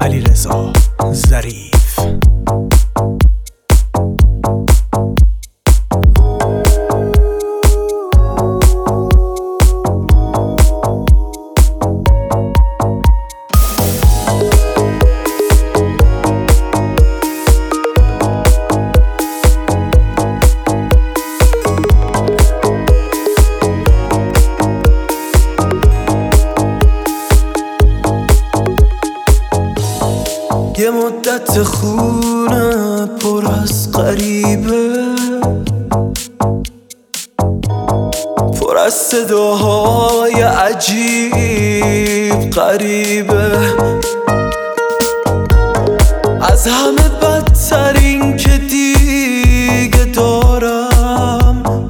علی رضا ظریف یه مدت خونه پر از غریبه. پر از صداهای عجیب غریبه. از همه بدتر این که دیگه دارم.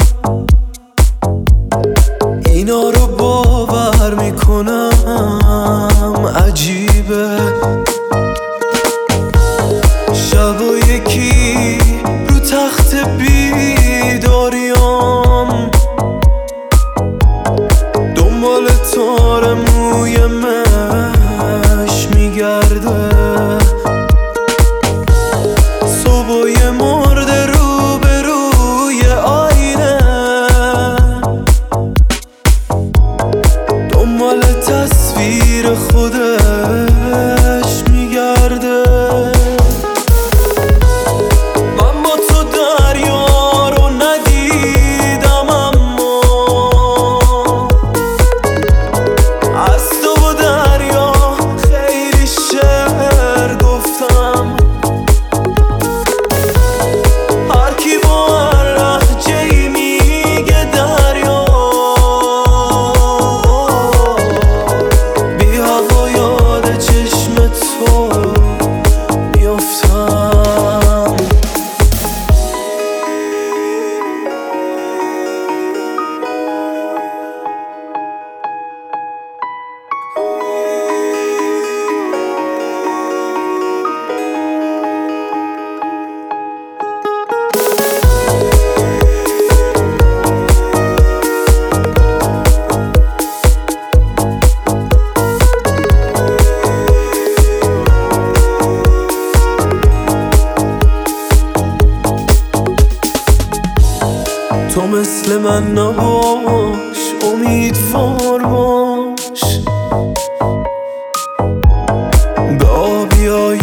اینا رو باور می‌کنم عجیبه. مش مثل من نباش امیدوار باش. به آبیای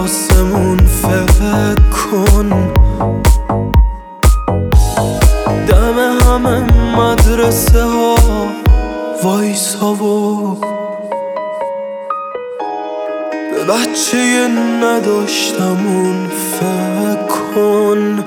آسمون فکر کن. دم همه مدرسه ها وایسا و به بچه نداشتمون فکر کن.